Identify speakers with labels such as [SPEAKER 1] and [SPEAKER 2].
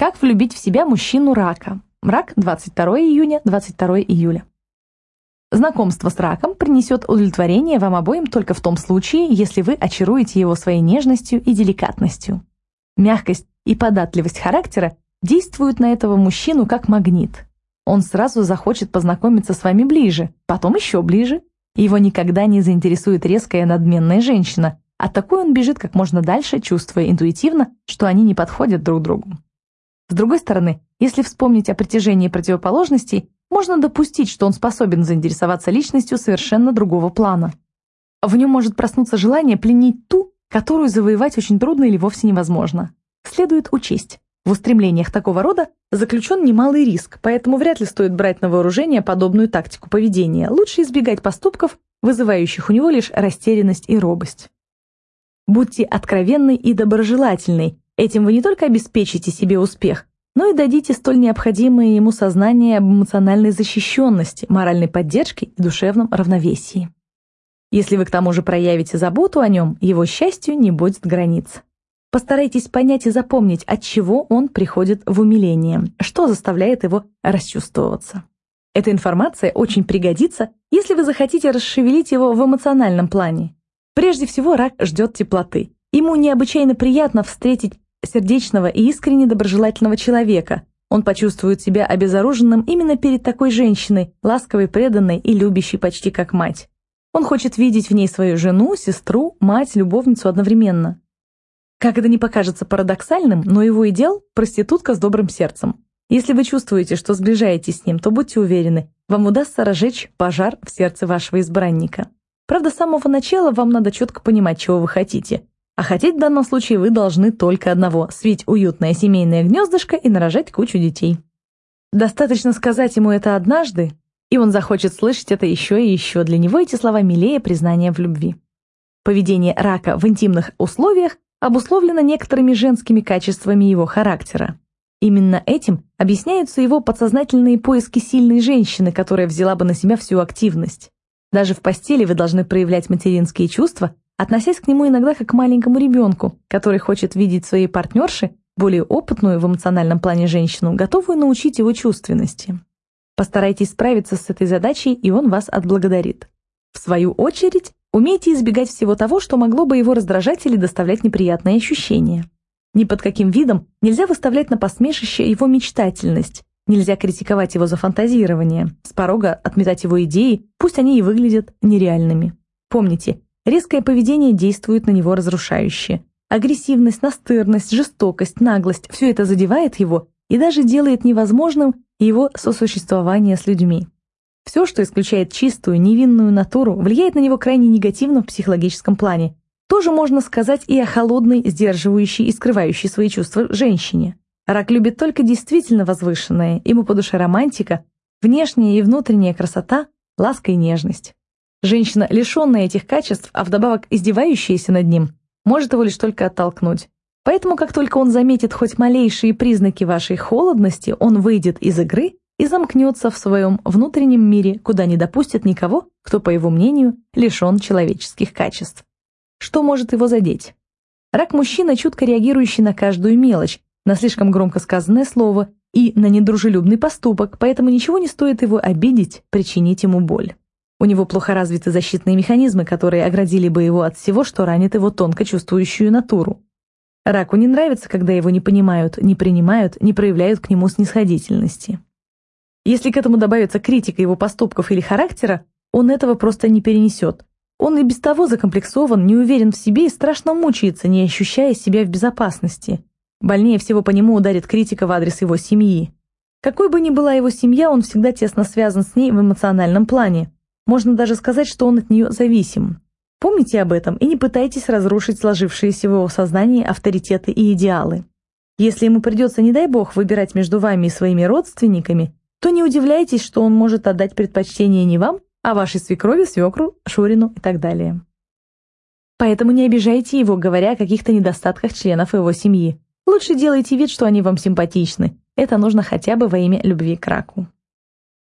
[SPEAKER 1] Как влюбить в себя мужчину рака? Рак 22 июня, 22 июля. Знакомство с раком принесет удовлетворение вам обоим только в том случае, если вы очаруете его своей нежностью и деликатностью. Мягкость и податливость характера действуют на этого мужчину как магнит. Он сразу захочет познакомиться с вами ближе, потом еще ближе. Его никогда не заинтересует резкая надменная женщина, а такой он бежит как можно дальше, чувствуя интуитивно, что они не подходят друг другу. С другой стороны, если вспомнить о притяжении противоположностей, можно допустить, что он способен заинтересоваться личностью совершенно другого плана. В нем может проснуться желание пленить ту, которую завоевать очень трудно или вовсе невозможно. Следует учесть, в устремлениях такого рода заключен немалый риск, поэтому вряд ли стоит брать на вооружение подобную тактику поведения. Лучше избегать поступков, вызывающих у него лишь растерянность и робость. Будьте откровенны и доброжелательны, Этим вы не только обеспечите себе успех, но и дадите столь необходимое ему сознание об эмоциональной защищенности, моральной поддержке и душевном равновесии. Если вы к тому же проявите заботу о нем, его счастью не будет границ. Постарайтесь понять и запомнить, от чего он приходит в умиление, что заставляет его расчувствоваться. Эта информация очень пригодится, если вы захотите расшевелить его в эмоциональном плане. Прежде всего, рак ждет теплоты. Ему необычайно приятно встретить сердечного и искренне доброжелательного человека. Он почувствует себя обезоруженным именно перед такой женщиной, ласковой, преданной и любящей почти как мать. Он хочет видеть в ней свою жену, сестру, мать, любовницу одновременно. Как это не покажется парадоксальным, но его идеал – проститутка с добрым сердцем. Если вы чувствуете, что сближаетесь с ним, то будьте уверены, вам удастся разжечь пожар в сердце вашего избранника. Правда, с самого начала вам надо четко понимать, чего вы хотите. А хотеть в данном случае вы должны только одного – свить уютное семейное гнездышко и нарожать кучу детей. Достаточно сказать ему это однажды, и он захочет слышать это еще и еще. Для него эти слова милее признания в любви. Поведение рака в интимных условиях обусловлено некоторыми женскими качествами его характера. Именно этим объясняются его подсознательные поиски сильной женщины, которая взяла бы на себя всю активность. Даже в постели вы должны проявлять материнские чувства относясь к нему иногда как к маленькому ребенку, который хочет видеть своей партнерши, более опытную в эмоциональном плане женщину, готовую научить его чувственности. Постарайтесь справиться с этой задачей, и он вас отблагодарит. В свою очередь, умейте избегать всего того, что могло бы его раздражать или доставлять неприятные ощущения. Ни под каким видом нельзя выставлять на посмешище его мечтательность, нельзя критиковать его за фантазирование, с порога отметать его идеи, пусть они и выглядят нереальными. Помните, Резкое поведение действует на него разрушающе. Агрессивность, настырность, жестокость, наглость – все это задевает его и даже делает невозможным его сосуществование с людьми. Все, что исключает чистую, невинную натуру, влияет на него крайне негативно в психологическом плане. Тоже можно сказать и о холодной, сдерживающей и скрывающей свои чувства женщине. Рак любит только действительно возвышенное, ему по душе романтика, внешняя и внутренняя красота, ласка и нежность. Женщина, лишенная этих качеств, а вдобавок издевающаяся над ним, может его лишь только оттолкнуть. Поэтому, как только он заметит хоть малейшие признаки вашей холодности, он выйдет из игры и замкнется в своем внутреннем мире, куда не допустит никого, кто, по его мнению, лишен человеческих качеств. Что может его задеть? Рак-мужчина, чутко реагирующий на каждую мелочь, на слишком громко сказанное слово и на недружелюбный поступок, поэтому ничего не стоит его обидеть, причинить ему боль. У него плохо развиты защитные механизмы, которые оградили бы его от всего, что ранит его тонко чувствующую натуру. Раку не нравится, когда его не понимают, не принимают, не проявляют к нему снисходительности. Если к этому добавится критика его поступков или характера, он этого просто не перенесет. Он и без того закомплексован, не уверен в себе и страшно мучается, не ощущая себя в безопасности. Больнее всего по нему ударит критика в адрес его семьи. Какой бы ни была его семья, он всегда тесно связан с ней в эмоциональном плане. Можно даже сказать, что он от нее зависим. Помните об этом и не пытайтесь разрушить сложившиеся в его сознании авторитеты и идеалы. Если ему придется, не дай бог, выбирать между вами и своими родственниками, то не удивляйтесь, что он может отдать предпочтение не вам, а вашей свекрови, свекру, Шурину и так далее. Поэтому не обижайте его, говоря о каких-то недостатках членов его семьи. Лучше делайте вид, что они вам симпатичны. Это нужно хотя бы во имя любви к раку.